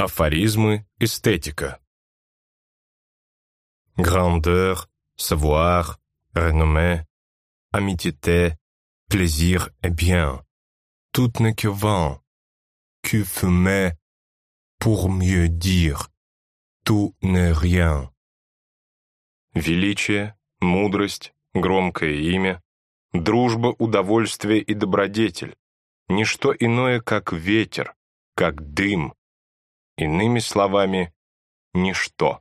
Афоризмы эстетика. Grandeur, savoir, renommée, amitié, plaisir et bien. Tout n'est que vent, que fumée, pour mieux dire, tout n'est rien. Величие, мудрость, громкое имя, дружба, удовольствие и добродетель. Ничто иное, как ветер, как дым. Иными словами, ничто.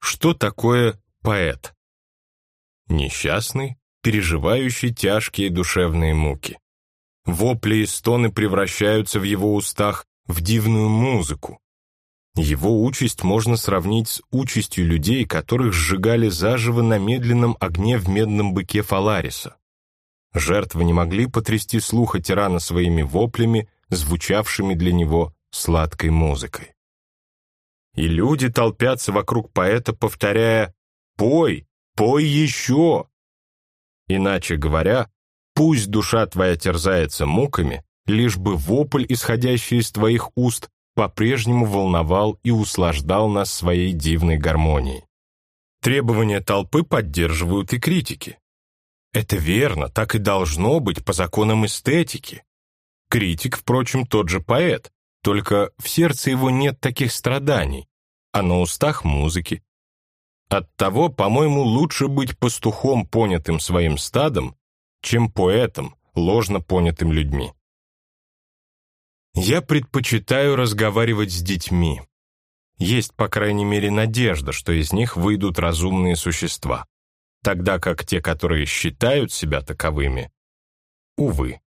Что такое поэт? Несчастный, переживающий тяжкие душевные муки. Вопли и стоны превращаются в его устах в дивную музыку. Его участь можно сравнить с участью людей, которых сжигали заживо на медленном огне в медном быке Фалариса. Жертвы не могли потрясти слуха тирана своими воплями, звучавшими для него сладкой музыкой. И люди толпятся вокруг поэта, повторяя «Пой, пой еще!» Иначе говоря, пусть душа твоя терзается муками, лишь бы вопль, исходящий из твоих уст, по-прежнему волновал и услаждал нас своей дивной гармонией. Требования толпы поддерживают и критики. Это верно, так и должно быть по законам эстетики. Критик, впрочем, тот же поэт, только в сердце его нет таких страданий, а на устах музыки. Оттого, по-моему, лучше быть пастухом, понятым своим стадом, чем поэтом, ложно понятым людьми. Я предпочитаю разговаривать с детьми. Есть, по крайней мере, надежда, что из них выйдут разумные существа, тогда как те, которые считают себя таковыми, увы.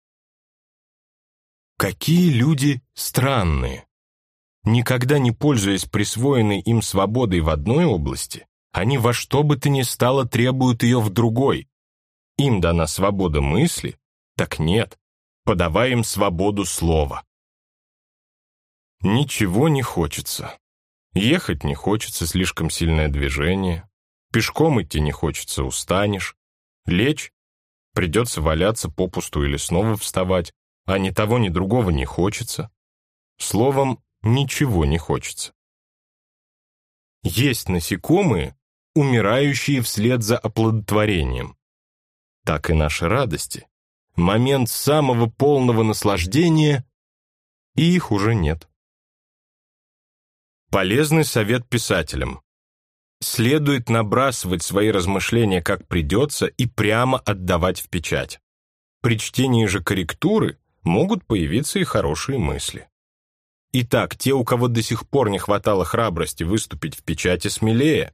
Какие люди странные! Никогда не пользуясь присвоенной им свободой в одной области, они во что бы то ни стало требуют ее в другой. Им дана свобода мысли? Так нет, подавай им свободу слова. Ничего не хочется. Ехать не хочется, слишком сильное движение. Пешком идти не хочется, устанешь. Лечь? Придется валяться попусту или снова вставать, а ни того, ни другого не хочется. Словом, ничего не хочется. Есть насекомые, умирающие вслед за оплодотворением. Так и наши радости. Момент самого полного наслаждения, и их уже нет. Полезный совет писателям. Следует набрасывать свои размышления как придется и прямо отдавать в печать. При чтении же корректуры могут появиться и хорошие мысли. Итак, те, у кого до сих пор не хватало храбрости выступить в печати смелее,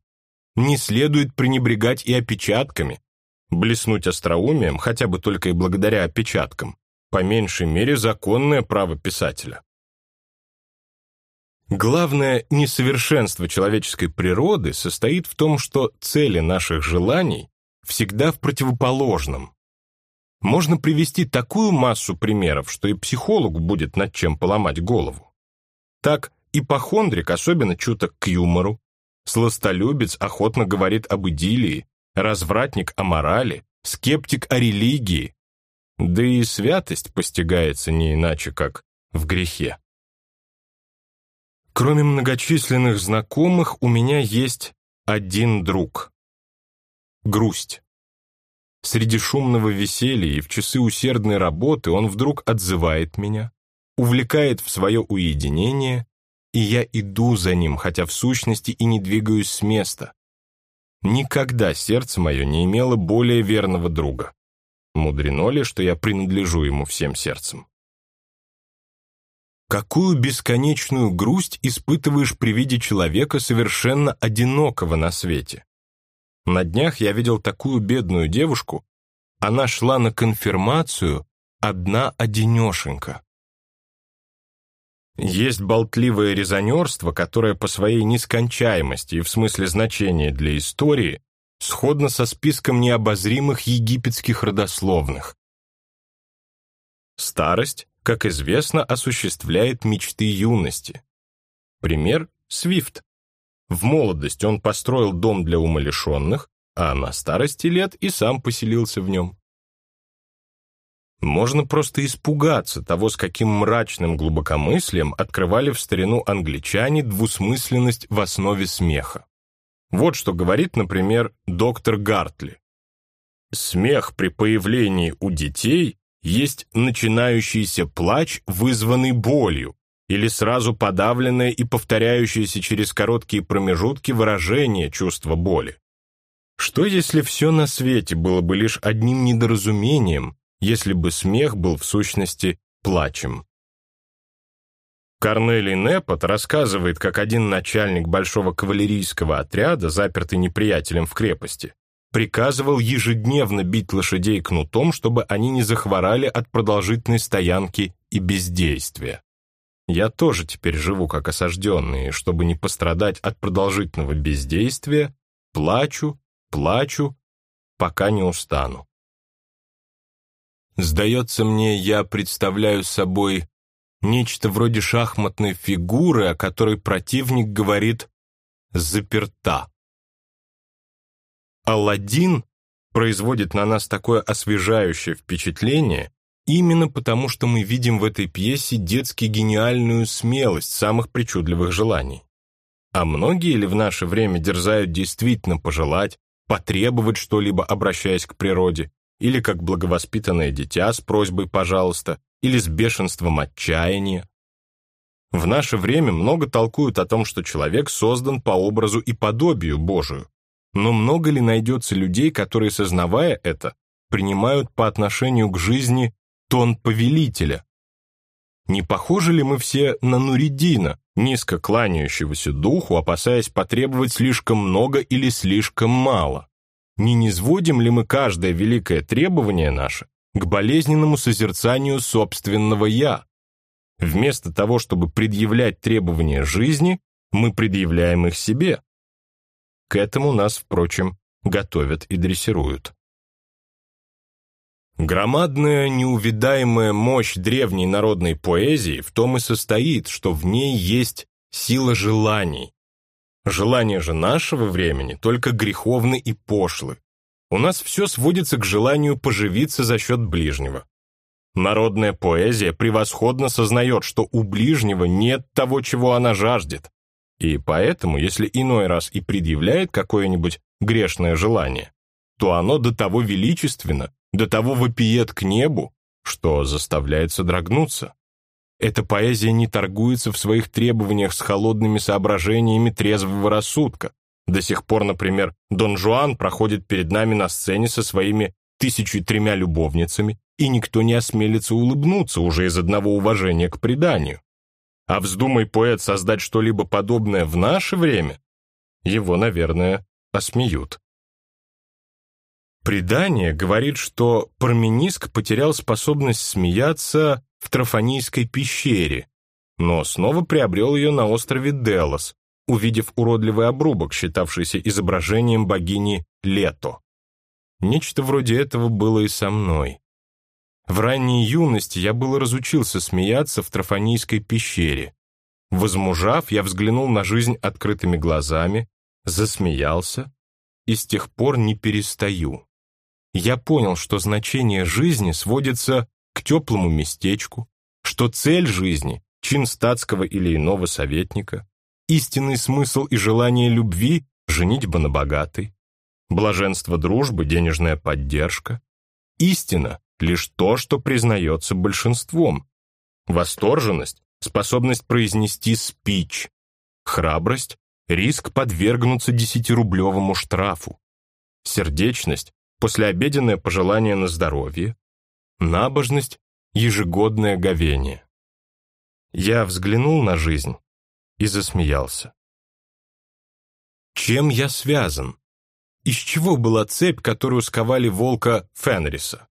не следует пренебрегать и опечатками, блеснуть остроумием, хотя бы только и благодаря опечаткам, по меньшей мере законное право писателя. Главное несовершенство человеческой природы состоит в том, что цели наших желаний всегда в противоположном. Можно привести такую массу примеров, что и психологу будет над чем поломать голову. Так, ипохондрик особенно чуток к юмору, сластолюбец охотно говорит об идиллии, развратник о морали, скептик о религии, да и святость постигается не иначе, как в грехе. Кроме многочисленных знакомых, у меня есть один друг. Грусть. Среди шумного веселья и в часы усердной работы он вдруг отзывает меня, увлекает в свое уединение, и я иду за ним, хотя в сущности и не двигаюсь с места. Никогда сердце мое не имело более верного друга. Мудрено ли, что я принадлежу ему всем сердцем? Какую бесконечную грусть испытываешь при виде человека совершенно одинокого на свете? На днях я видел такую бедную девушку. Она шла на конфирмацию, одна одинешенька. Есть болтливое резонерство, которое по своей нескончаемости и в смысле значения для истории сходно со списком необозримых египетских родословных. Старость как известно, осуществляет мечты юности. Пример – Свифт. В молодости он построил дом для умалишенных, а на старости лет и сам поселился в нем. Можно просто испугаться того, с каким мрачным глубокомыслием открывали в старину англичане двусмысленность в основе смеха. Вот что говорит, например, доктор Гартли. Смех при появлении у детей есть начинающийся плач, вызванный болью, или сразу подавленное и повторяющееся через короткие промежутки выражение чувства боли. Что если все на свете было бы лишь одним недоразумением, если бы смех был в сущности плачем? Корнелий Непот рассказывает, как один начальник большого кавалерийского отряда, запертый неприятелем в крепости, приказывал ежедневно бить лошадей кнутом, чтобы они не захворали от продолжительной стоянки и бездействия. Я тоже теперь живу как осажденный, чтобы не пострадать от продолжительного бездействия, плачу, плачу, пока не устану. Сдается мне, я представляю собой нечто вроде шахматной фигуры, о которой противник говорит «заперта». Алладин производит на нас такое освежающее впечатление, Именно потому, что мы видим в этой пьесе детски гениальную смелость самых причудливых желаний. А многие ли в наше время дерзают действительно пожелать, потребовать что-либо, обращаясь к природе, или как благовоспитанное дитя с просьбой «пожалуйста», или с бешенством отчаяния? В наше время много толкуют о том, что человек создан по образу и подобию Божию. Но много ли найдется людей, которые, сознавая это, принимают по отношению к жизни тон повелителя. Не похожи ли мы все на Нуридина, низко кланяющегося духу, опасаясь потребовать слишком много или слишком мало? Не низводим ли мы каждое великое требование наше к болезненному созерцанию собственного «я»? Вместо того, чтобы предъявлять требования жизни, мы предъявляем их себе. К этому нас, впрочем, готовят и дрессируют. Громадная неувидаемая мощь древней народной поэзии в том и состоит, что в ней есть сила желаний. Желания же нашего времени только греховны и пошлы. У нас все сводится к желанию поживиться за счет ближнего. Народная поэзия превосходно сознает, что у ближнего нет того, чего она жаждет. И поэтому, если иной раз и предъявляет какое-нибудь грешное желание, то оно до того величественно, до того вопиет к небу, что заставляет содрогнуться. Эта поэзия не торгуется в своих требованиях с холодными соображениями трезвого рассудка. До сих пор, например, Дон Жуан проходит перед нами на сцене со своими тысячу тремя любовницами, и никто не осмелится улыбнуться уже из одного уважения к преданию. А вздумай поэт создать что-либо подобное в наше время, его, наверное, осмеют. Предание говорит, что Пармениск потерял способность смеяться в Трофонийской пещере, но снова приобрел ее на острове Делос, увидев уродливый обрубок, считавшийся изображением богини Лето. Нечто вроде этого было и со мной. В ранней юности я было разучился смеяться в Трофонийской пещере. Возмужав, я взглянул на жизнь открытыми глазами, засмеялся и с тех пор не перестаю я понял, что значение жизни сводится к теплому местечку, что цель жизни — чин статского или иного советника, истинный смысл и желание любви — женитьба на богатой, блаженство дружбы — денежная поддержка, истина — лишь то, что признается большинством, восторженность — способность произнести спич, храбрость — риск подвергнуться десятирублевому штрафу, сердечность послеобеденное пожелание на здоровье, набожность, ежегодное говение. Я взглянул на жизнь и засмеялся. Чем я связан? Из чего была цепь, которую сковали волка Фенриса?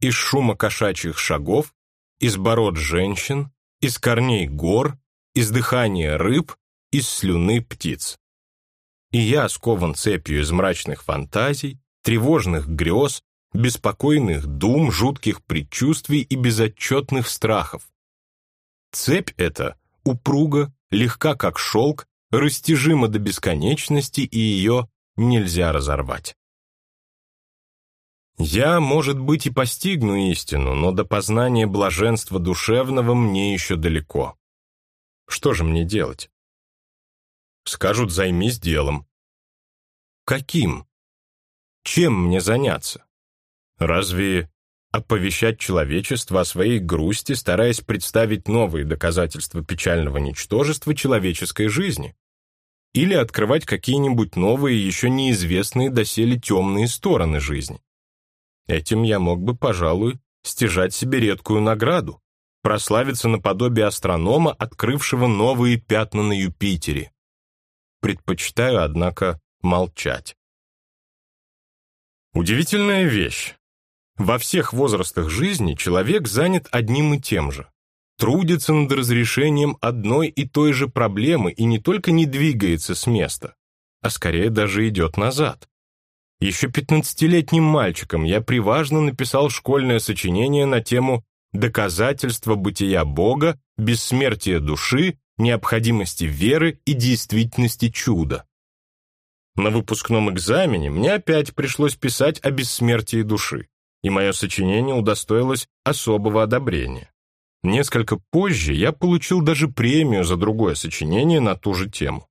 Из шума кошачьих шагов, из бород женщин, из корней гор, из дыхания рыб, из слюны птиц. И я скован цепью из мрачных фантазий, тревожных грез, беспокойных дум, жутких предчувствий и безотчетных страхов. Цепь эта упруга, легка как шелк, растяжима до бесконечности, и ее нельзя разорвать. Я, может быть, и постигну истину, но до познания блаженства душевного мне еще далеко. Что же мне делать? Скажут, займись делом. Каким? Чем мне заняться? Разве оповещать человечество о своей грусти, стараясь представить новые доказательства печального ничтожества человеческой жизни? Или открывать какие-нибудь новые, еще неизвестные доселе темные стороны жизни? Этим я мог бы, пожалуй, стяжать себе редкую награду, прославиться наподобие астронома, открывшего новые пятна на Юпитере. Предпочитаю, однако, молчать. Удивительная вещь. Во всех возрастах жизни человек занят одним и тем же. Трудится над разрешением одной и той же проблемы и не только не двигается с места, а скорее даже идет назад. Еще пятнадцатилетним мальчиком я приважно написал школьное сочинение на тему «Доказательство бытия Бога, бессмертия души, необходимости веры и действительности чуда». На выпускном экзамене мне опять пришлось писать о бессмертии души, и мое сочинение удостоилось особого одобрения. Несколько позже я получил даже премию за другое сочинение на ту же тему.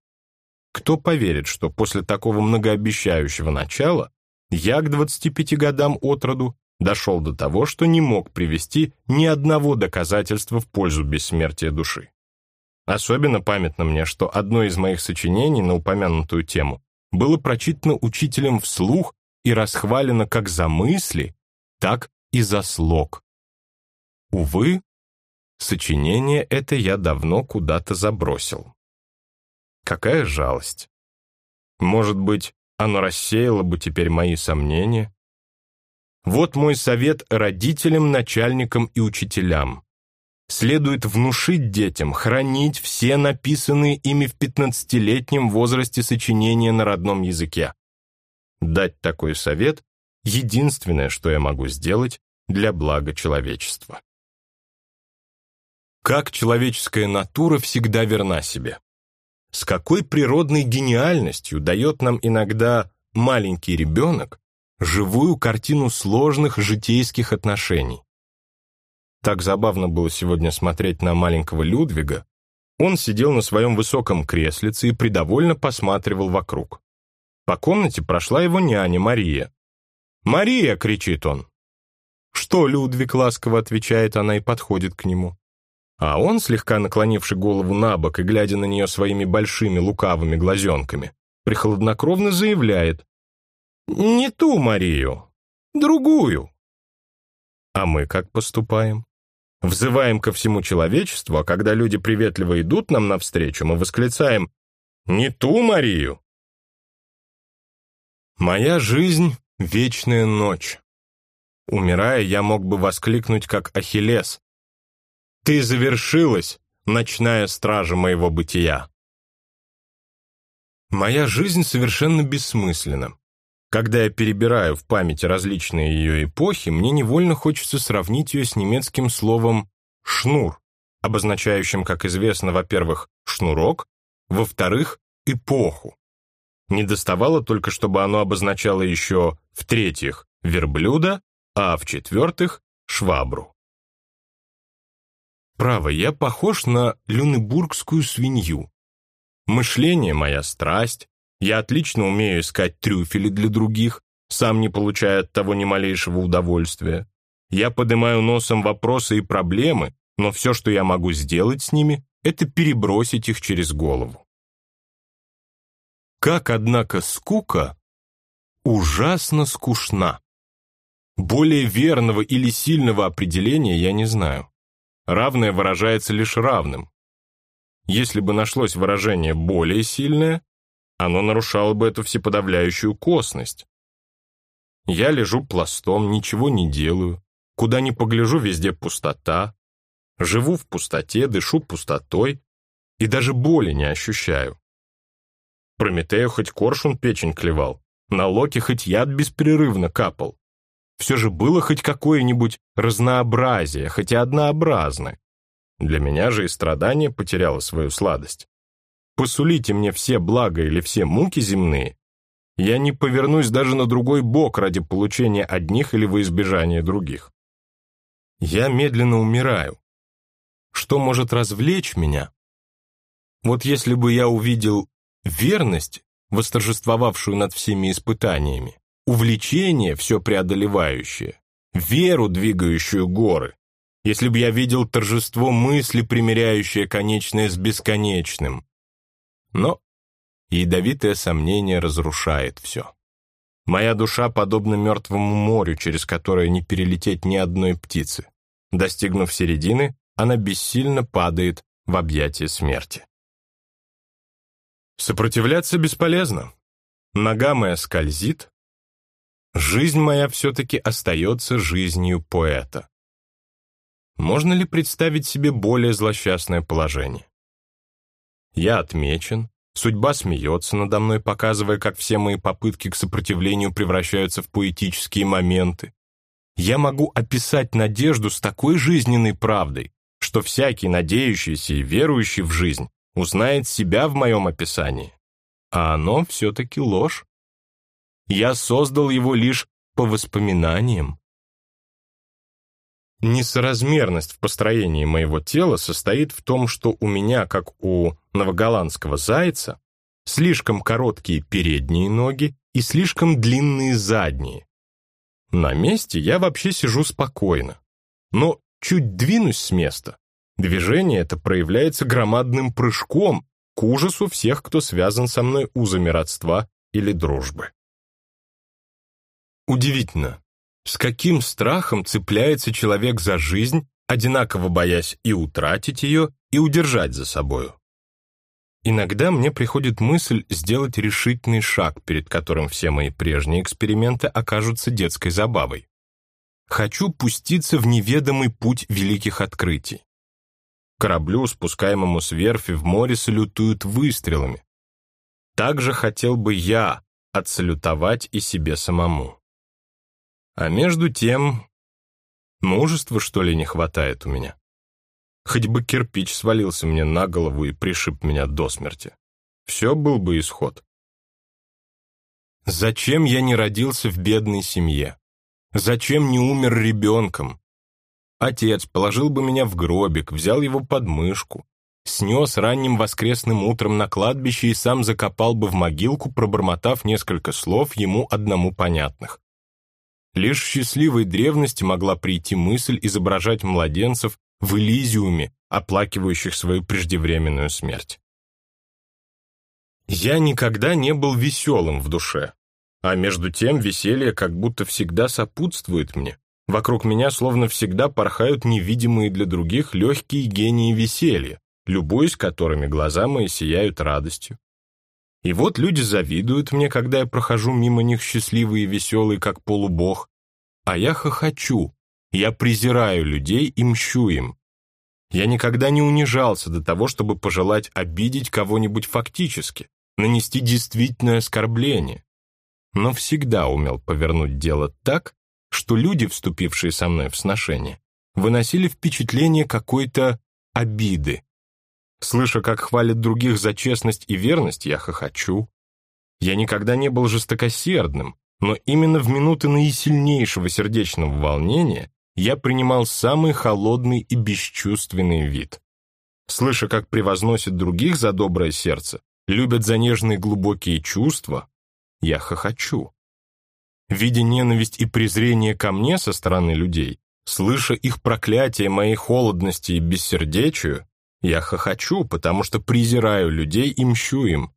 Кто поверит, что после такого многообещающего начала я к 25 годам от роду дошел до того, что не мог привести ни одного доказательства в пользу бессмертия души. Особенно памятно мне, что одно из моих сочинений на упомянутую тему было прочитано учителем вслух и расхвалено как за мысли, так и за слог. Увы, сочинение это я давно куда-то забросил. Какая жалость. Может быть, оно рассеяло бы теперь мои сомнения? Вот мой совет родителям, начальникам и учителям. Следует внушить детям, хранить все написанные ими в пятнадцатилетнем возрасте сочинения на родном языке. Дать такой совет — единственное, что я могу сделать для блага человечества. Как человеческая натура всегда верна себе с какой природной гениальностью дает нам иногда маленький ребенок живую картину сложных житейских отношений. Так забавно было сегодня смотреть на маленького Людвига. Он сидел на своем высоком креслице и придовольно посматривал вокруг. По комнате прошла его няня Мария. «Мария!» — кричит он. «Что, Людвиг?» — ласково отвечает она и подходит к нему. А он, слегка наклонивший голову на бок и глядя на нее своими большими лукавыми глазенками, прихладнокровно заявляет «Не ту Марию, другую». А мы как поступаем? Взываем ко всему человечеству, а когда люди приветливо идут нам навстречу, мы восклицаем «Не ту Марию». Моя жизнь — вечная ночь. Умирая, я мог бы воскликнуть, как Ахиллес, ты завершилась, ночная стража моего бытия. Моя жизнь совершенно бессмысленна. Когда я перебираю в памяти различные ее эпохи, мне невольно хочется сравнить ее с немецким словом «шнур», обозначающим, как известно, во-первых, шнурок, во-вторых, эпоху. Не доставало только, чтобы оно обозначало еще, в-третьих, верблюда, а в-четвертых, швабру. Право, я похож на люнебургскую свинью. Мышление — моя страсть. Я отлично умею искать трюфели для других, сам не получая от того ни малейшего удовольствия. Я поднимаю носом вопросы и проблемы, но все, что я могу сделать с ними, это перебросить их через голову. Как, однако, скука ужасно скучна. Более верного или сильного определения я не знаю равное выражается лишь равным. Если бы нашлось выражение более сильное, оно нарушало бы эту всеподавляющую косность. Я лежу пластом, ничего не делаю, куда ни погляжу, везде пустота, живу в пустоте, дышу пустотой и даже боли не ощущаю. Прометею хоть коршун печень клевал, на Локи хоть яд беспрерывно капал все же было хоть какое-нибудь разнообразие, хотя однообразное. Для меня же и страдание потеряло свою сладость. Посулите мне все блага или все муки земные, Я не повернусь даже на другой бок ради получения одних или во избежание других. Я медленно умираю. Что может развлечь меня? Вот если бы я увидел верность, восторжествовавшую над всеми испытаниями, увлечение, все преодолевающее, веру, двигающую горы, если бы я видел торжество мысли, примиряющее конечное с бесконечным. Но ядовитое сомнение разрушает все. Моя душа подобна мертвому морю, через которое не перелететь ни одной птицы. Достигнув середины, она бессильно падает в объятия смерти. Сопротивляться бесполезно. Нога моя скользит. Жизнь моя все-таки остается жизнью поэта. Можно ли представить себе более злосчастное положение? Я отмечен, судьба смеется надо мной, показывая, как все мои попытки к сопротивлению превращаются в поэтические моменты. Я могу описать надежду с такой жизненной правдой, что всякий надеющийся и верующий в жизнь узнает себя в моем описании. А оно все-таки ложь. Я создал его лишь по воспоминаниям. Несоразмерность в построении моего тела состоит в том, что у меня, как у новоголландского зайца, слишком короткие передние ноги и слишком длинные задние. На месте я вообще сижу спокойно, но чуть двинусь с места, движение это проявляется громадным прыжком к ужасу всех, кто связан со мной узами родства или дружбы. Удивительно, с каким страхом цепляется человек за жизнь, одинаково боясь и утратить ее, и удержать за собою. Иногда мне приходит мысль сделать решительный шаг, перед которым все мои прежние эксперименты окажутся детской забавой. Хочу пуститься в неведомый путь великих открытий. Кораблю, спускаемому с верфи в море, салютуют выстрелами. Так же хотел бы я отсалютовать и себе самому. А между тем, мужества, что ли, не хватает у меня. Хоть бы кирпич свалился мне на голову и пришиб меня до смерти. Все был бы исход. Зачем я не родился в бедной семье? Зачем не умер ребенком? Отец положил бы меня в гробик, взял его под мышку, снес ранним воскресным утром на кладбище и сам закопал бы в могилку, пробормотав несколько слов ему одному понятных. Лишь счастливой древности могла прийти мысль изображать младенцев в Элизиуме, оплакивающих свою преждевременную смерть. Я никогда не был веселым в душе, а между тем веселье как будто всегда сопутствует мне. Вокруг меня словно всегда порхают невидимые для других легкие гении веселья, любуясь которыми глаза мои сияют радостью. И вот люди завидуют мне, когда я прохожу мимо них счастливый и веселый, как полубог. А я хохочу, я презираю людей и мщу им. Я никогда не унижался до того, чтобы пожелать обидеть кого-нибудь фактически, нанести действительное оскорбление. Но всегда умел повернуть дело так, что люди, вступившие со мной в сношение, выносили впечатление какой-то обиды, Слыша, как хвалят других за честность и верность, я хохочу. Я никогда не был жестокосердным, но именно в минуты наисильнейшего сердечного волнения я принимал самый холодный и бесчувственный вид. Слыша, как превозносят других за доброе сердце, любят за нежные глубокие чувства, я хохочу. Видя ненависть и презрение ко мне со стороны людей, слыша их проклятие моей холодности и бессердечию, я хохочу, потому что презираю людей и мщу им.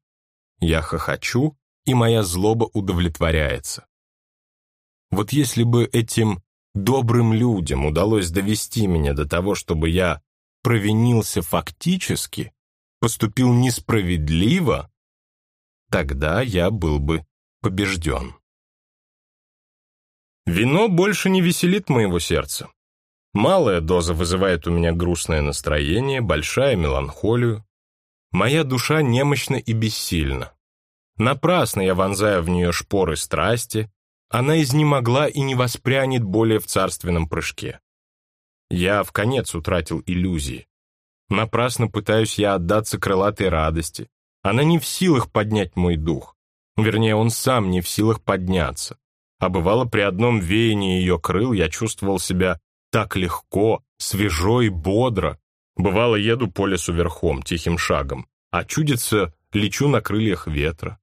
Я хохочу, и моя злоба удовлетворяется. Вот если бы этим добрым людям удалось довести меня до того, чтобы я провинился фактически, поступил несправедливо, тогда я был бы побежден. Вино больше не веселит моего сердца. Малая доза вызывает у меня грустное настроение, большая меланхолию. Моя душа немощна и бессильна. Напрасно я вонзаю в нее шпоры страсти, она изнемогла и не воспрянет более в царственном прыжке. Я в конец утратил иллюзии. Напрасно пытаюсь я отдаться крылатой радости. Она не в силах поднять мой дух. Вернее, он сам не в силах подняться. А бывало, при одном веянии ее крыл я чувствовал себя так легко, свежо и бодро. Бывало, еду по лесу верхом, тихим шагом, а чудится, лечу на крыльях ветра.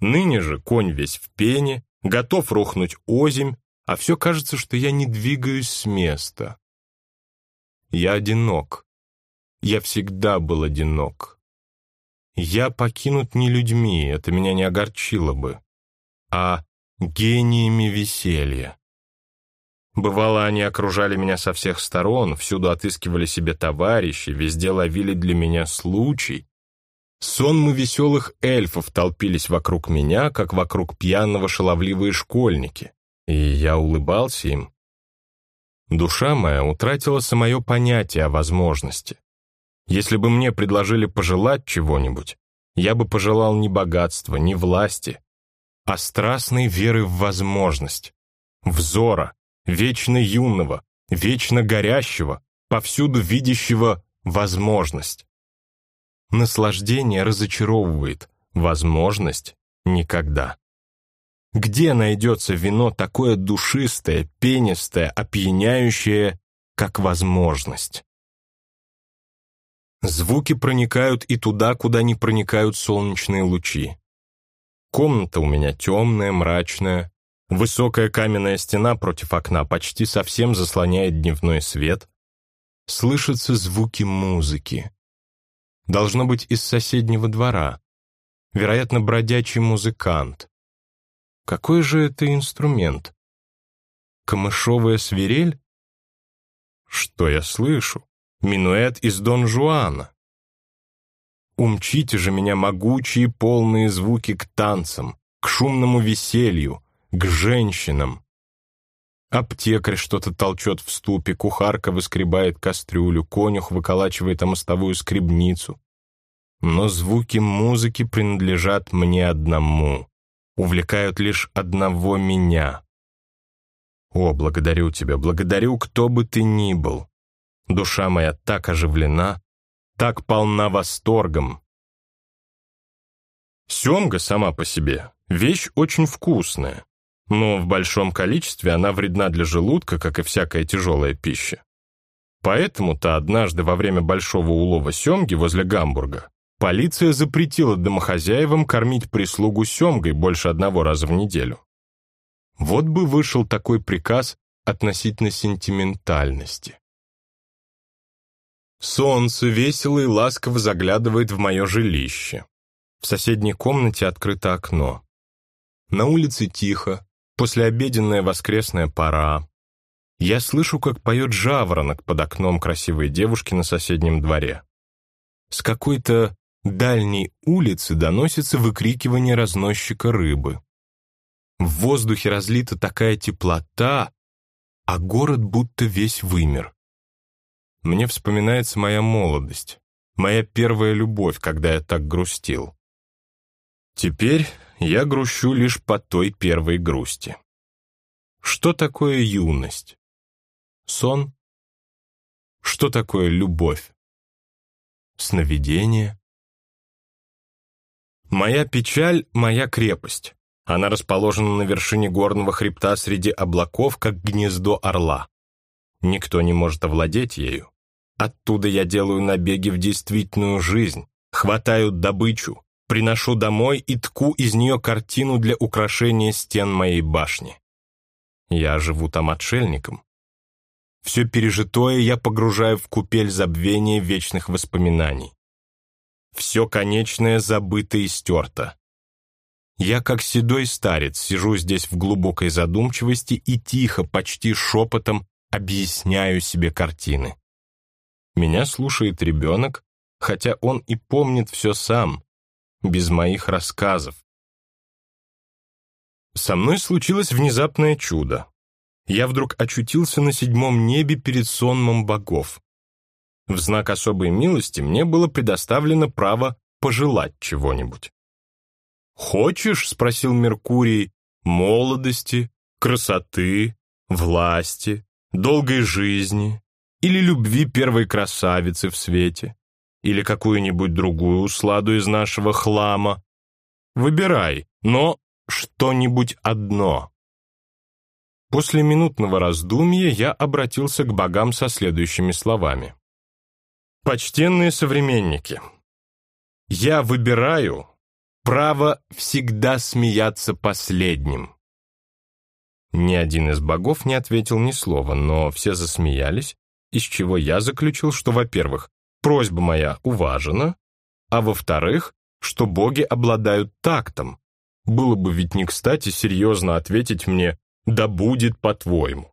Ныне же конь весь в пене, готов рухнуть озимь, а все кажется, что я не двигаюсь с места. Я одинок. Я всегда был одинок. Я покинут не людьми, это меня не огорчило бы, а гениями веселья. Бывало, они окружали меня со всех сторон, всюду отыскивали себе товарищи, везде ловили для меня случай. Сонмы веселых эльфов толпились вокруг меня, как вокруг пьяного шаловливые школьники, и я улыбался им. Душа моя утратила самое понятие о возможности. Если бы мне предложили пожелать чего-нибудь, я бы пожелал не богатства, не власти, а страстной веры в возможность, взора, вечно юного, вечно горящего, повсюду видящего возможность. Наслаждение разочаровывает, возможность — никогда. Где найдется вино такое душистое, пенистое, опьяняющее, как возможность? Звуки проникают и туда, куда не проникают солнечные лучи. Комната у меня темная, мрачная. Высокая каменная стена против окна почти совсем заслоняет дневной свет. Слышатся звуки музыки. Должно быть из соседнего двора. Вероятно, бродячий музыкант. Какой же это инструмент? Камышовая свирель? Что я слышу? Минуэт из Дон Жуана. Умчите же меня могучие полные звуки к танцам, к шумному веселью, к женщинам. Аптекарь что-то толчет в ступе, кухарка выскребает кастрюлю, конюх выколачивает о мостовую скребницу. Но звуки музыки принадлежат мне одному, увлекают лишь одного меня. О, благодарю тебя, благодарю, кто бы ты ни был. Душа моя так оживлена, так полна восторгом. Семга сама по себе — вещь очень вкусная, но в большом количестве она вредна для желудка, как и всякая тяжелая пища. Поэтому-то однажды во время большого улова семги возле Гамбурга полиция запретила домохозяевам кормить прислугу семгой больше одного раза в неделю. Вот бы вышел такой приказ относительно сентиментальности. Солнце весело и ласково заглядывает в мое жилище. В соседней комнате открыто окно. На улице тихо, послеобеденная воскресная пора. Я слышу, как поет жаворонок под окном красивой девушки на соседнем дворе. С какой-то дальней улицы доносится выкрикивание разносчика рыбы. В воздухе разлита такая теплота, а город будто весь вымер мне вспоминается моя молодость, моя первая любовь, когда я так грустил. Теперь я грущу лишь по той первой грусти. Что такое юность? Сон? Что такое любовь? Сновидение? Моя печаль — моя крепость. Она расположена на вершине горного хребта среди облаков, как гнездо орла. Никто не может овладеть ею. Оттуда я делаю набеги в действительную жизнь, хватаю добычу, приношу домой и тку из нее картину для украшения стен моей башни. Я живу там отшельником. Все пережитое я погружаю в купель забвения вечных воспоминаний. Все конечное забыто и стерто. Я, как седой старец, сижу здесь в глубокой задумчивости и тихо, почти шепотом, объясняю себе картины. Меня слушает ребенок, хотя он и помнит все сам, без моих рассказов. Со мной случилось внезапное чудо. Я вдруг очутился на седьмом небе перед сонмом богов. В знак особой милости мне было предоставлено право пожелать чего-нибудь. «Хочешь?» — спросил Меркурий. «Молодости, красоты, власти, долгой жизни, или любви первой красавицы в свете, или какую-нибудь другую усладу из нашего хлама. Выбирай, но что-нибудь одно. После минутного раздумья я обратился к богам со следующими словами. «Почтенные современники, я выбираю право всегда смеяться последним». Ни один из богов не ответил ни слова, но все засмеялись, из чего я заключил, что, во-первых, просьба моя уважена, а во-вторых, что боги обладают тактом. Было бы ведь не кстати серьезно ответить мне «да будет по-твоему».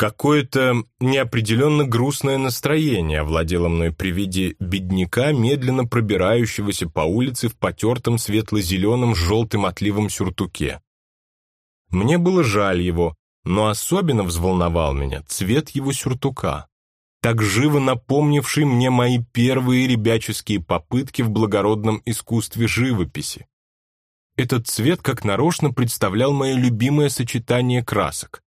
Какое-то неопределенно грустное настроение овладело мной при виде бедняка, медленно пробирающегося по улице в потертом светло-зеленом с желтым отливом сюртуке. Мне было жаль его, но особенно взволновал меня цвет его сюртука, так живо напомнивший мне мои первые ребяческие попытки в благородном искусстве живописи. Этот цвет как нарочно представлял мое любимое сочетание красок.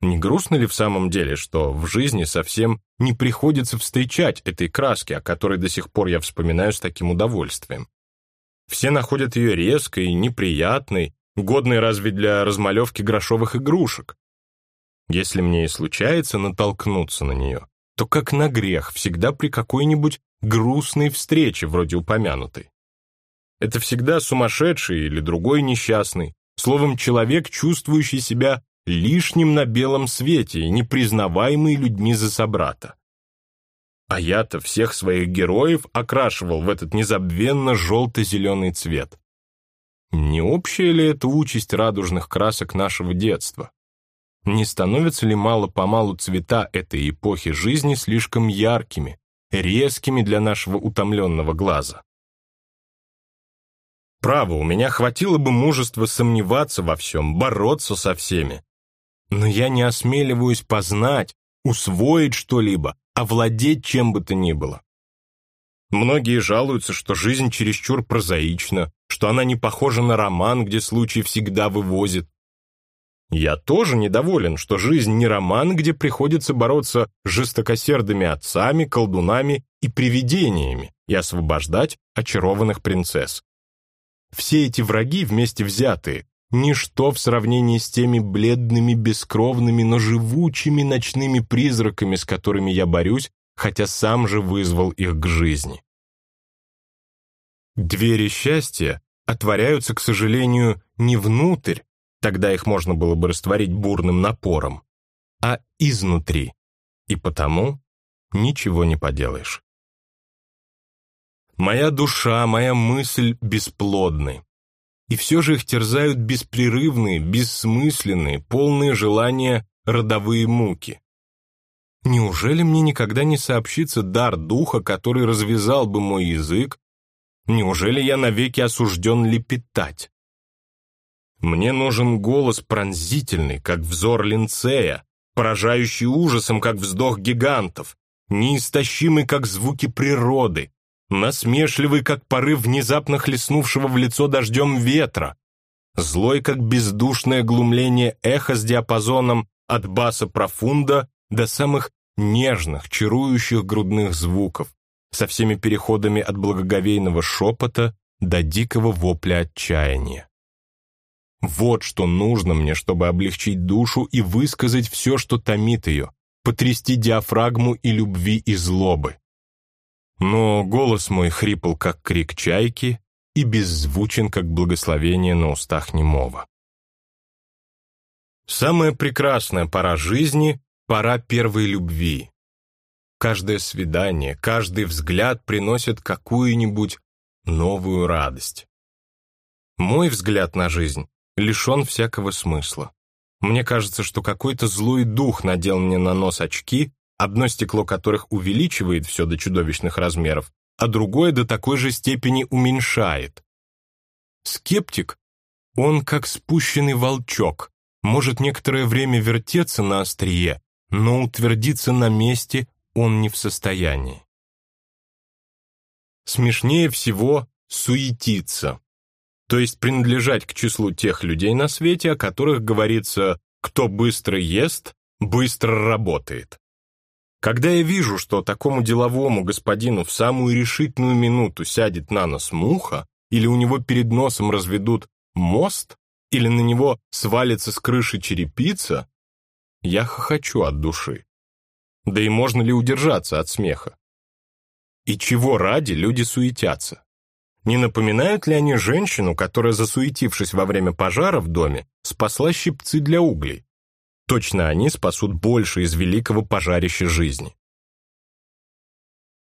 Не грустно ли в самом деле, что в жизни совсем не приходится встречать этой краски, о которой до сих пор я вспоминаю с таким удовольствием? Все находят ее резкой, неприятной, годной разве для размалевки грошовых игрушек. Если мне и случается натолкнуться на нее, то как на грех, всегда при какой-нибудь грустной встрече, вроде упомянутой. Это всегда сумасшедший или другой несчастный, словом, человек, чувствующий себя лишним на белом свете и непризнаваемый людьми за собрата. А я-то всех своих героев окрашивал в этот незабвенно желто-зеленый цвет. Не общая ли это участь радужных красок нашего детства? Не становятся ли мало-помалу цвета этой эпохи жизни слишком яркими, резкими для нашего утомленного глаза? Право, у меня хватило бы мужества сомневаться во всем, бороться со всеми. Но я не осмеливаюсь познать, усвоить что-либо, овладеть чем бы то ни было. Многие жалуются, что жизнь чересчур прозаична, что она не похожа на роман, где случай всегда вывозит. Я тоже недоволен, что жизнь не роман, где приходится бороться с жестокосердыми отцами, колдунами и привидениями и освобождать очарованных принцесс. Все эти враги вместе взятые – ничто в сравнении с теми бледными, бескровными, но живучими ночными призраками, с которыми я борюсь хотя сам же вызвал их к жизни. Двери счастья отворяются, к сожалению, не внутрь, тогда их можно было бы растворить бурным напором, а изнутри, и потому ничего не поделаешь. Моя душа, моя мысль бесплодны, и все же их терзают беспрерывные, бессмысленные, полные желания родовые муки. Неужели мне никогда не сообщится дар духа, который развязал бы мой язык? Неужели я навеки осужден лепетать? Мне нужен голос пронзительный, как взор линцея, поражающий ужасом, как вздох гигантов, неистощимый, как звуки природы, насмешливый, как порыв внезапно хлестнувшего в лицо дождем ветра, злой, как бездушное глумление эха с диапазоном от баса профунда до самых нежных, чарующих грудных звуков, со всеми переходами от благоговейного шепота до дикого вопля отчаяния. Вот что нужно мне, чтобы облегчить душу и высказать все, что томит ее, потрясти диафрагму и любви, и злобы. Но голос мой хрипл, как крик чайки, и беззвучен, как благословение на устах немого. Самая прекрасная пора жизни Пора первой любви. Каждое свидание, каждый взгляд приносит какую-нибудь новую радость. Мой взгляд на жизнь лишен всякого смысла. Мне кажется, что какой-то злой дух надел мне на нос очки, одно стекло которых увеличивает все до чудовищных размеров, а другое до такой же степени уменьшает. Скептик, он как спущенный волчок, может некоторое время вертеться на острие, но утвердиться на месте он не в состоянии. Смешнее всего суетиться, то есть принадлежать к числу тех людей на свете, о которых говорится «кто быстро ест, быстро работает». Когда я вижу, что такому деловому господину в самую решительную минуту сядет на нос муха, или у него перед носом разведут мост, или на него свалится с крыши черепица, я хохочу от души. Да и можно ли удержаться от смеха? И чего ради люди суетятся? Не напоминают ли они женщину, которая, засуетившись во время пожара в доме, спасла щипцы для углей? Точно они спасут больше из великого пожарища жизни.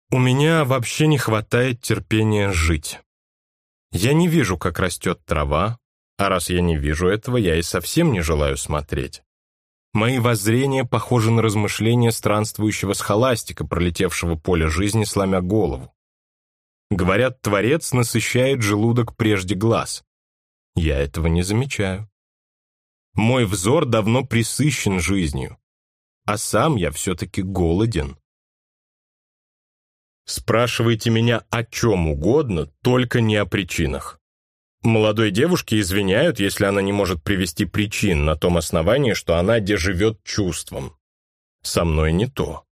У меня вообще не хватает терпения жить. Я не вижу, как растет трава, а раз я не вижу этого, я и совсем не желаю смотреть. Мои воззрения похожи на размышления странствующего схоластика, пролетевшего поле жизни, сломя голову. Говорят, Творец насыщает желудок прежде глаз. Я этого не замечаю. Мой взор давно присыщен жизнью, а сам я все-таки голоден. Спрашивайте меня о чем угодно, только не о причинах. Молодой девушке извиняют, если она не может привести причин на том основании, что она деживет чувством. Со мной не то.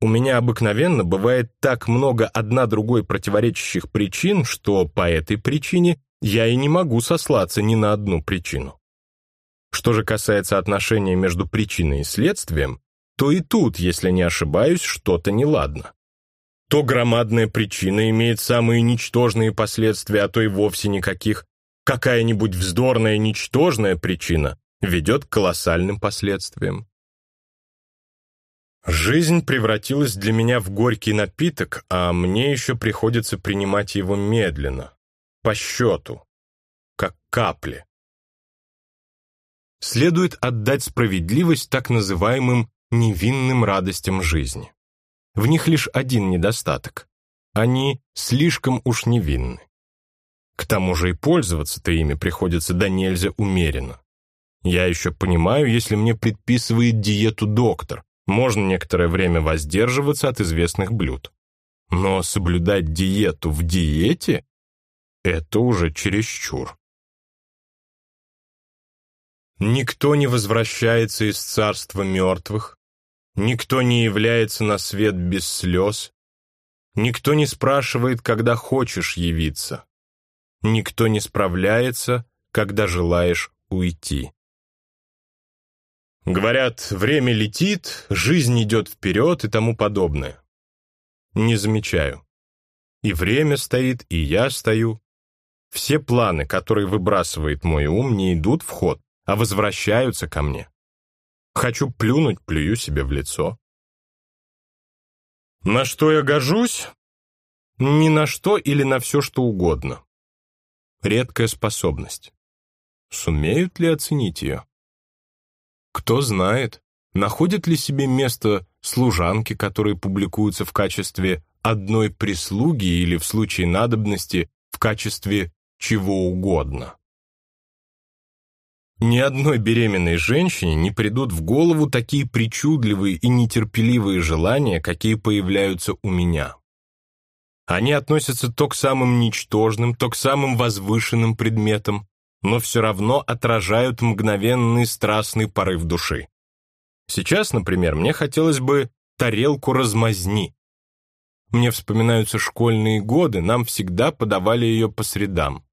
У меня обыкновенно бывает так много одна другой противоречащих причин, что по этой причине я и не могу сослаться ни на одну причину. Что же касается отношения между причиной и следствием, то и тут, если не ошибаюсь, что-то неладно. То громадная причина имеет самые ничтожные последствия, а то и вовсе никаких. Какая-нибудь вздорная ничтожная причина ведет к колоссальным последствиям. Жизнь превратилась для меня в горький напиток, а мне еще приходится принимать его медленно, по счету, как капли. Следует отдать справедливость так называемым невинным радостям жизни. В них лишь один недостаток. Они слишком уж невинны. К тому же и пользоваться-то ими приходится до нельзя умеренно. Я еще понимаю, если мне предписывает диету доктор, можно некоторое время воздерживаться от известных блюд. Но соблюдать диету в диете – это уже чересчур. Никто не возвращается из царства мертвых, никто не является на свет без слез, никто не спрашивает, когда хочешь явиться, никто не справляется, когда желаешь уйти. Говорят, время летит, жизнь идет вперед и тому подобное. Не замечаю. И время стоит, и я стою. Все планы, которые выбрасывает мой ум, не идут в ход, а возвращаются ко мне. Хочу плюнуть, плюю себе в лицо. На что я гожусь? Ни на что или на все, что угодно. Редкая способность. Сумеют ли оценить ее? Кто знает, находят ли себе место служанки, которые публикуются в качестве одной прислуги или в случае надобности в качестве чего угодно. Ни одной беременной женщине не придут в голову такие причудливые и нетерпеливые желания, какие появляются у меня. Они относятся то к самым ничтожным, то к самым возвышенным предметам, но все равно отражают мгновенный страстный порыв души. Сейчас, например, мне хотелось бы тарелку размазни. Мне вспоминаются школьные годы, нам всегда подавали ее по средам.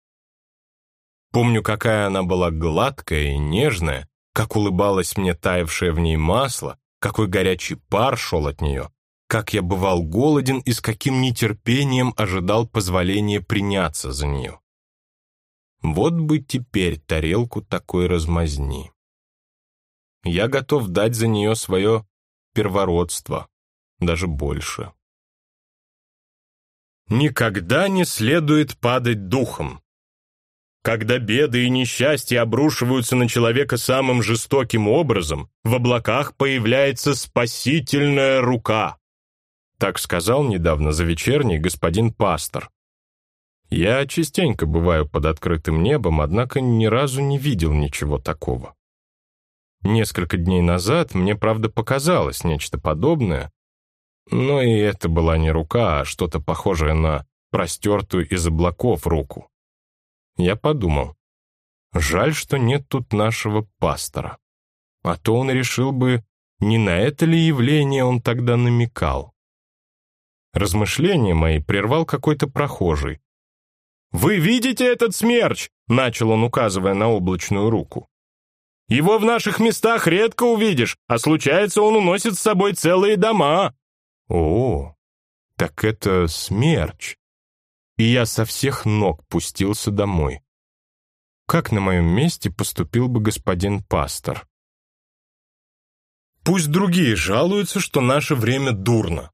Помню, какая она была гладкая и нежная, как улыбалось мне таявшее в ней масло, какой горячий пар шел от нее, как я бывал голоден и с каким нетерпением ожидал позволения приняться за нее. Вот бы теперь тарелку такой размазни. Я готов дать за нее свое первородство, даже больше. Никогда не следует падать духом. Когда беды и несчастья обрушиваются на человека самым жестоким образом, в облаках появляется спасительная рука. Так сказал недавно за вечерний господин пастор, я частенько бываю под открытым небом, однако ни разу не видел ничего такого. Несколько дней назад мне, правда, показалось нечто подобное, но и это была не рука, а что-то похожее на простертую из облаков руку. Я подумал, жаль, что нет тут нашего пастора, а то он решил бы, не на это ли явление он тогда намекал. Размышления мои прервал какой-то прохожий, «Вы видите этот смерч?» — начал он, указывая на облачную руку. «Его в наших местах редко увидишь, а случается, он уносит с собой целые дома». «О, так это смерч!» И я со всех ног пустился домой. Как на моем месте поступил бы господин пастор? Пусть другие жалуются, что наше время дурно.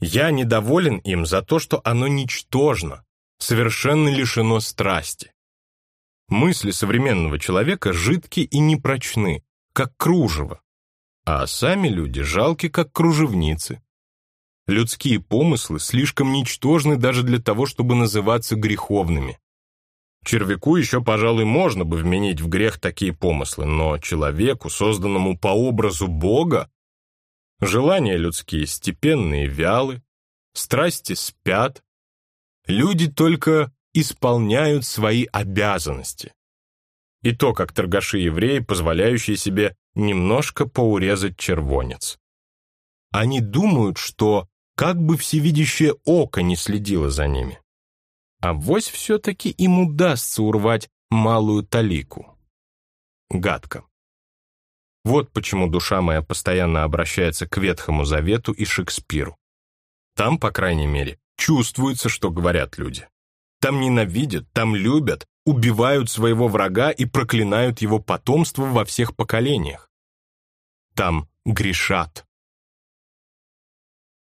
Я недоволен им за то, что оно ничтожно, совершенно лишено страсти. Мысли современного человека жидки и непрочны, как кружево, а сами люди жалки, как кружевницы. Людские помыслы слишком ничтожны даже для того, чтобы называться греховными. Червяку еще, пожалуй, можно бы вменить в грех такие помыслы, но человеку, созданному по образу Бога, желания людские степенные вялы, страсти спят, люди только исполняют свои обязанности. И то, как торгаши-евреи, позволяющие себе немножко поурезать червонец. Они думают, что как бы всевидящее око не следило за ними. А вось все-таки им удастся урвать малую талику. Гадко. Вот почему душа моя постоянно обращается к Ветхому Завету и Шекспиру. Там, по крайней мере, чувствуется, что говорят люди. Там ненавидят, там любят, убивают своего врага и проклинают его потомство во всех поколениях. Там грешат.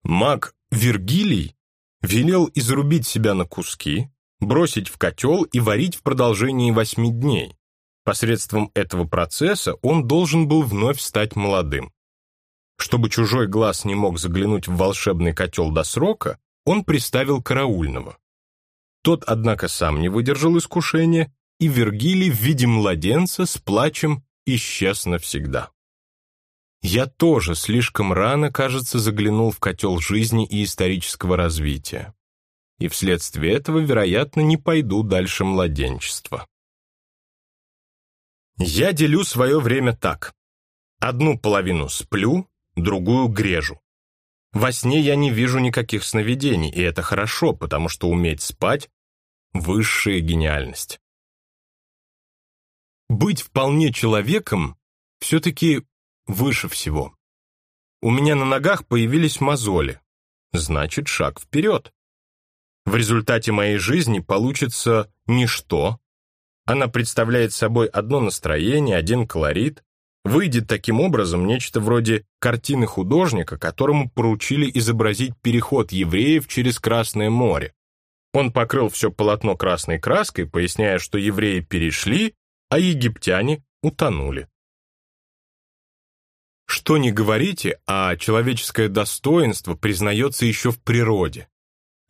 Маг Вергилий велел изрубить себя на куски, бросить в котел и варить в продолжении восьми дней. Посредством этого процесса он должен был вновь стать молодым. Чтобы чужой глаз не мог заглянуть в волшебный котел до срока, он приставил караульного. Тот, однако, сам не выдержал искушения, и Вергилий в виде младенца с плачем исчез навсегда. Я тоже слишком рано, кажется, заглянул в котел жизни и исторического развития. И вследствие этого, вероятно, не пойду дальше младенчества. Я делю свое время так. Одну половину сплю, другую грежу. Во сне я не вижу никаких сновидений, и это хорошо, потому что уметь спать высшая гениальность. Быть вполне человеком все-таки выше всего. У меня на ногах появились мозоли. Значит, шаг вперед. В результате моей жизни получится ничто. Она представляет собой одно настроение, один колорит. Выйдет таким образом нечто вроде картины художника, которому поручили изобразить переход евреев через Красное море. Он покрыл все полотно красной краской, поясняя, что евреи перешли, а египтяне утонули. Что ни говорите, а человеческое достоинство признается еще в природе.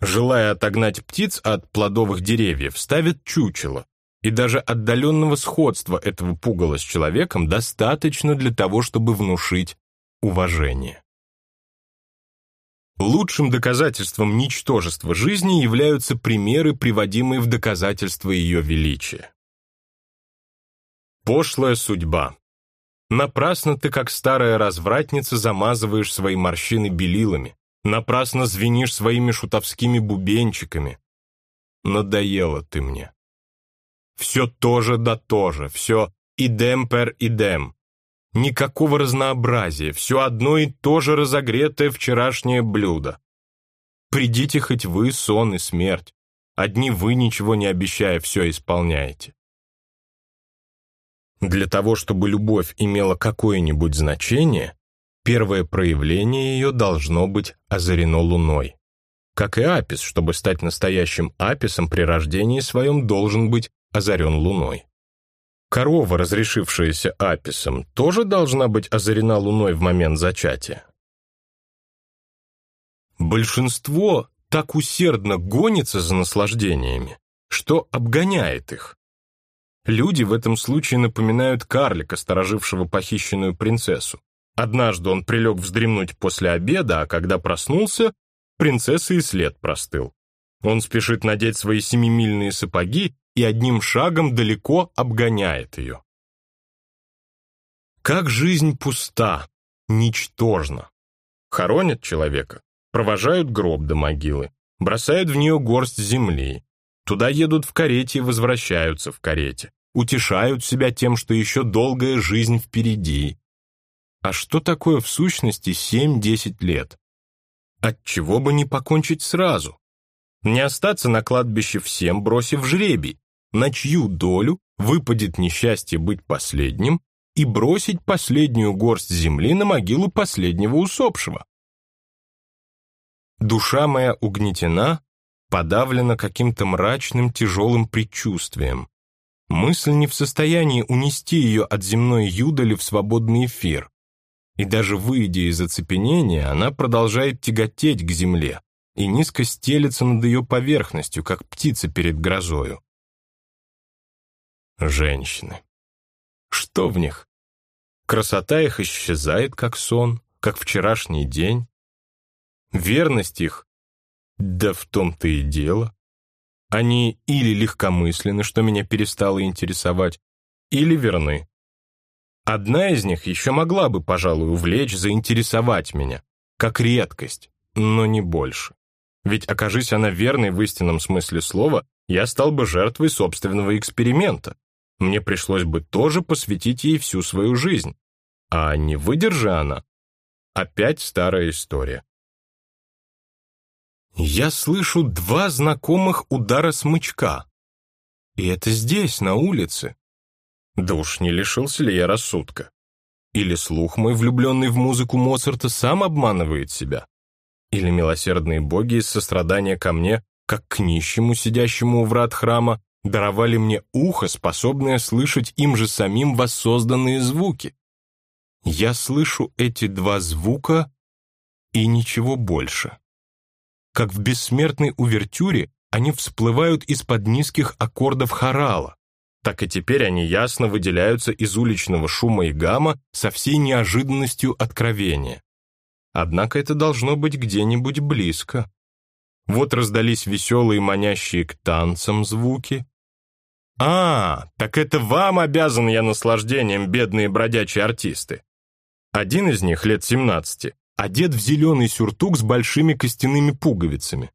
Желая отогнать птиц от плодовых деревьев, ставят чучело, и даже отдаленного сходства этого пугала с человеком достаточно для того, чтобы внушить уважение. Лучшим доказательством ничтожества жизни являются примеры, приводимые в доказательство ее величия. Пошлая судьба. Напрасно ты, как старая развратница, замазываешь свои морщины белилами, напрасно звенишь своими шутовскими бубенчиками. Надоело ты мне. Все тоже да тоже, все идем пер идем, Никакого разнообразия, все одно и то же разогретое вчерашнее блюдо. Придите хоть вы, сон и смерть. Одни вы, ничего не обещая, все исполняете. Для того, чтобы любовь имела какое-нибудь значение, первое проявление ее должно быть озарено луной. Как и Апис, чтобы стать настоящим Аписом при рождении своем, должен быть озарен луной. Корова, разрешившаяся Аписом, тоже должна быть озарена луной в момент зачатия. Большинство так усердно гонится за наслаждениями, что обгоняет их. Люди в этом случае напоминают карлика, сторожившего похищенную принцессу. Однажды он прилег вздремнуть после обеда, а когда проснулся, принцесса и след простыл. Он спешит надеть свои семимильные сапоги и одним шагом далеко обгоняет ее. Как жизнь пуста, ничтожна. Хоронят человека, провожают гроб до могилы, бросают в нее горсть земли. Туда едут в карете и возвращаются в карете. Утешают себя тем, что еще долгая жизнь впереди. А что такое в сущности 7-10 лет? Отчего бы не покончить сразу? Не остаться на кладбище всем, бросив жребий, на чью долю выпадет несчастье быть последним и бросить последнюю горсть земли на могилу последнего усопшего. Душа моя угнетена, подавлена каким-то мрачным тяжелым предчувствием. Мысль не в состоянии унести ее от земной юдоли в свободный эфир. И даже выйдя из оцепенения, она продолжает тяготеть к земле и низко стелется над ее поверхностью, как птица перед грозою. Женщины. Что в них? Красота их исчезает, как сон, как вчерашний день. Верность их, да в том-то и дело. Они или легкомысленны, что меня перестало интересовать, или верны. Одна из них еще могла бы, пожалуй, увлечь, заинтересовать меня, как редкость, но не больше. Ведь окажись она верной в истинном смысле слова, я стал бы жертвой собственного эксперимента мне пришлось бы тоже посвятить ей всю свою жизнь. А не выдержи она. Опять старая история. Я слышу два знакомых удара смычка. И это здесь, на улице. Да уж не лишился ли я рассудка? Или слух мой, влюбленный в музыку Моцарта, сам обманывает себя? Или милосердные боги из сострадания ко мне, как к нищему, сидящему у врат храма, даровали мне ухо, способное слышать им же самим воссозданные звуки. Я слышу эти два звука и ничего больше. Как в бессмертной увертюре они всплывают из-под низких аккордов хорала, так и теперь они ясно выделяются из уличного шума и гамма со всей неожиданностью откровения. Однако это должно быть где-нибудь близко. Вот раздались веселые, манящие к танцам звуки, «А, так это вам обязан я наслаждением, бедные бродячие артисты!» Один из них, лет 17, одет в зеленый сюртук с большими костяными пуговицами.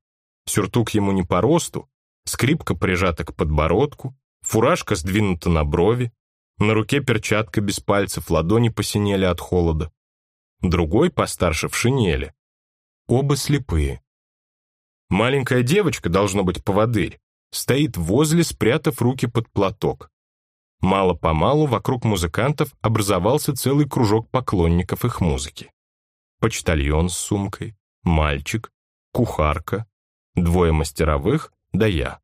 Сюртук ему не по росту, скрипка прижата к подбородку, фуражка сдвинута на брови, на руке перчатка без пальцев, ладони посинели от холода. Другой, постарше, в шинели. Оба слепые. Маленькая девочка, должно быть, поводырь, стоит возле, спрятав руки под платок. Мало-помалу вокруг музыкантов образовался целый кружок поклонников их музыки. Почтальон с сумкой, мальчик, кухарка, двое мастеровых, да я.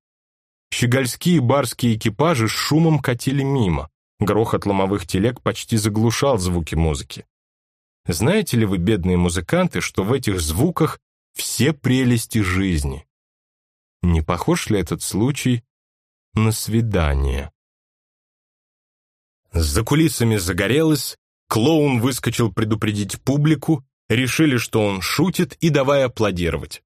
Щегольские барские экипажи с шумом катили мимо, грохот ломовых телег почти заглушал звуки музыки. Знаете ли вы, бедные музыканты, что в этих звуках все прелести жизни? Не похож ли этот случай на свидание? За кулисами загорелось, клоун выскочил предупредить публику, решили, что он шутит, и давай аплодировать.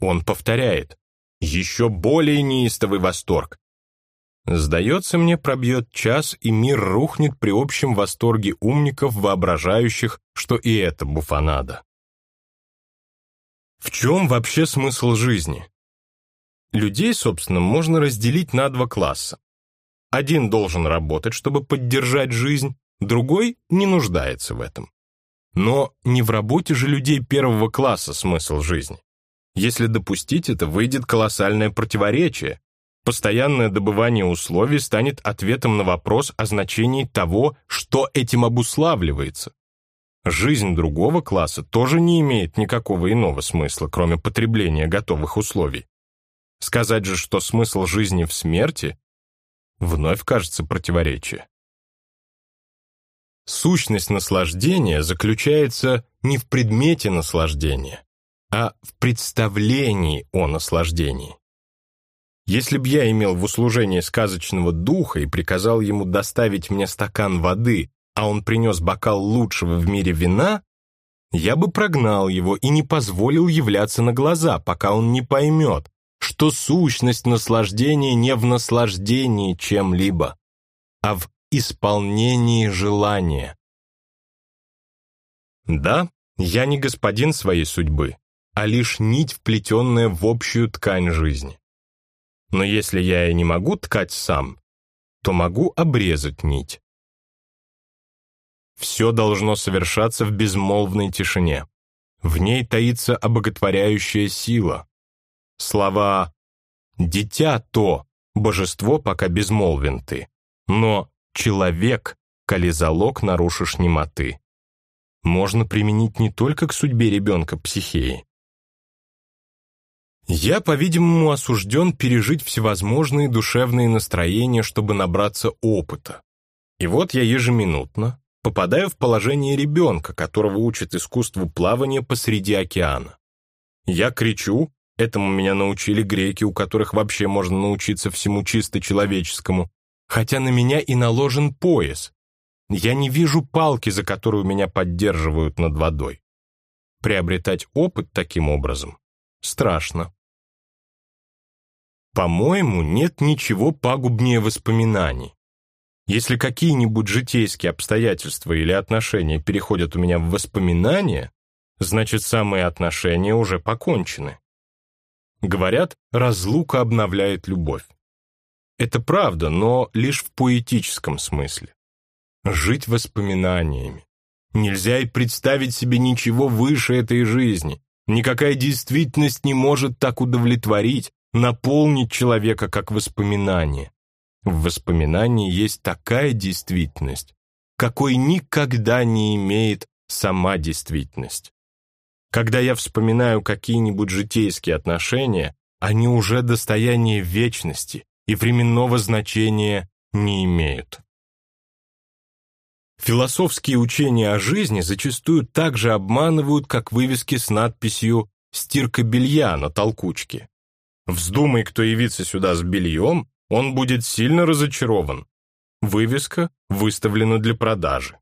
Он повторяет. Еще более неистовый восторг. Сдается мне, пробьет час, и мир рухнет при общем восторге умников, воображающих, что и это буфанада. В чем вообще смысл жизни? Людей, собственно, можно разделить на два класса. Один должен работать, чтобы поддержать жизнь, другой не нуждается в этом. Но не в работе же людей первого класса смысл жизни. Если допустить это, выйдет колоссальное противоречие. Постоянное добывание условий станет ответом на вопрос о значении того, что этим обуславливается. Жизнь другого класса тоже не имеет никакого иного смысла, кроме потребления готовых условий. Сказать же, что смысл жизни в смерти, вновь кажется противоречие. Сущность наслаждения заключается не в предмете наслаждения, а в представлении о наслаждении. Если б я имел в услужении сказочного духа и приказал ему доставить мне стакан воды, а он принес бокал лучшего в мире вина, я бы прогнал его и не позволил являться на глаза, пока он не поймет, что сущность наслаждения не в наслаждении чем-либо, а в исполнении желания. Да, я не господин своей судьбы, а лишь нить, вплетенная в общую ткань жизни. Но если я и не могу ткать сам, то могу обрезать нить. Все должно совершаться в безмолвной тишине. В ней таится обоготворяющая сила. Слова «дитя то», «божество, пока безмолвен ты», но «человек», коли залог нарушишь немоты. Можно применить не только к судьбе ребенка психеи. Я, по-видимому, осужден пережить всевозможные душевные настроения, чтобы набраться опыта. И вот я ежеминутно, попадаю в положение ребенка, которого учат искусству плавания посреди океана. Я кричу, этому меня научили греки, у которых вообще можно научиться всему чисто человеческому, хотя на меня и наложен пояс. Я не вижу палки, за которую меня поддерживают над водой. Приобретать опыт таким образом страшно. По-моему, нет ничего пагубнее воспоминаний. Если какие-нибудь житейские обстоятельства или отношения переходят у меня в воспоминания, значит, самые отношения уже покончены. Говорят, разлука обновляет любовь. Это правда, но лишь в поэтическом смысле. Жить воспоминаниями. Нельзя и представить себе ничего выше этой жизни. Никакая действительность не может так удовлетворить, наполнить человека как воспоминание. В воспоминании есть такая действительность, какой никогда не имеет сама действительность. Когда я вспоминаю какие-нибудь житейские отношения, они уже достояние вечности и временного значения не имеют. Философские учения о жизни зачастую так же обманывают, как вывески с надписью «стирка белья» на толкучке. Вздумай, кто явится сюда с бельем, он будет сильно разочарован. Вывеска выставлена для продажи.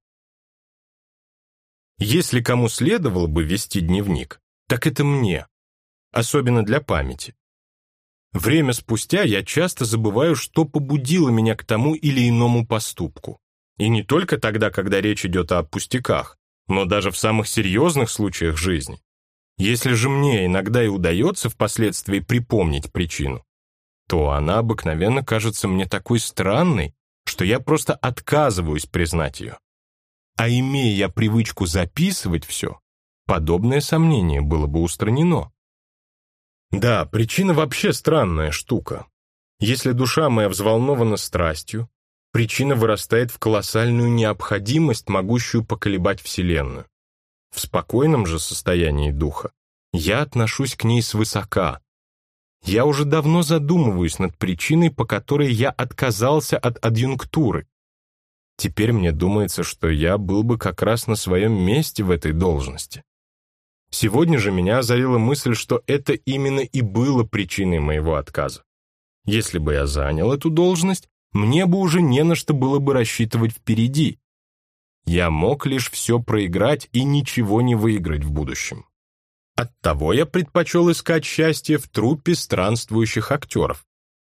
Если кому следовало бы вести дневник, так это мне, особенно для памяти. Время спустя я часто забываю, что побудило меня к тому или иному поступку. И не только тогда, когда речь идет о пустяках, но даже в самых серьезных случаях жизни. Если же мне иногда и удается впоследствии припомнить причину, то она обыкновенно кажется мне такой странной, что я просто отказываюсь признать ее. А имея я привычку записывать все, подобное сомнение было бы устранено. Да, причина вообще странная штука. Если душа моя взволнована страстью, причина вырастает в колоссальную необходимость, могущую поколебать Вселенную. В спокойном же состоянии духа я отношусь к ней свысока, я уже давно задумываюсь над причиной, по которой я отказался от адъюнктуры. Теперь мне думается, что я был бы как раз на своем месте в этой должности. Сегодня же меня озарила мысль, что это именно и было причиной моего отказа. Если бы я занял эту должность, мне бы уже не на что было бы рассчитывать впереди. Я мог лишь все проиграть и ничего не выиграть в будущем. Оттого я предпочел искать счастье в труппе странствующих актеров.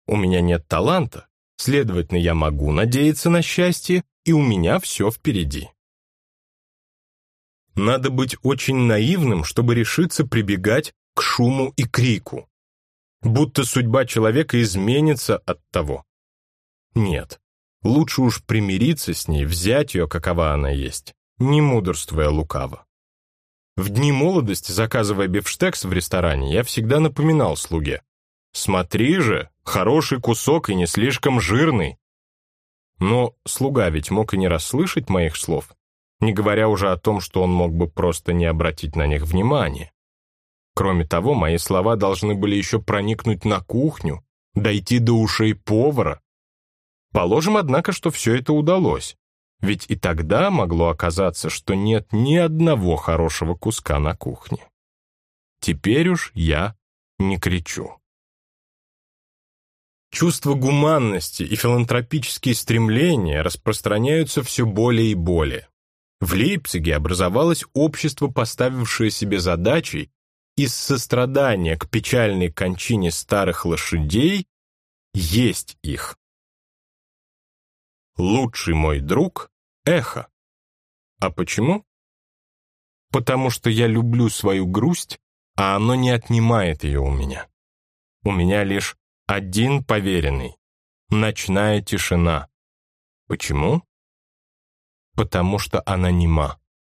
У меня нет таланта, следовательно, я могу надеяться на счастье, и у меня все впереди. Надо быть очень наивным, чтобы решиться прибегать к шуму и крику. Будто судьба человека изменится от того. Нет, лучше уж примириться с ней, взять ее, какова она есть, не мудрствуя лукаво. В дни молодости, заказывая бифштекс в ресторане, я всегда напоминал слуге. «Смотри же, хороший кусок и не слишком жирный». Но слуга ведь мог и не расслышать моих слов, не говоря уже о том, что он мог бы просто не обратить на них внимания. Кроме того, мои слова должны были еще проникнуть на кухню, дойти до ушей повара. Положим, однако, что все это удалось. Ведь и тогда могло оказаться, что нет ни одного хорошего куска на кухне. Теперь уж я не кричу. Чувство гуманности и филантропические стремления распространяются все более и более. В Лейпциге образовалось общество, поставившее себе задачей из сострадания к печальной кончине старых лошадей есть их. Лучший мой друг — эхо. А почему? Потому что я люблю свою грусть, а оно не отнимает ее у меня. У меня лишь Один поверенный. Ночная тишина. Почему? Потому что она нема.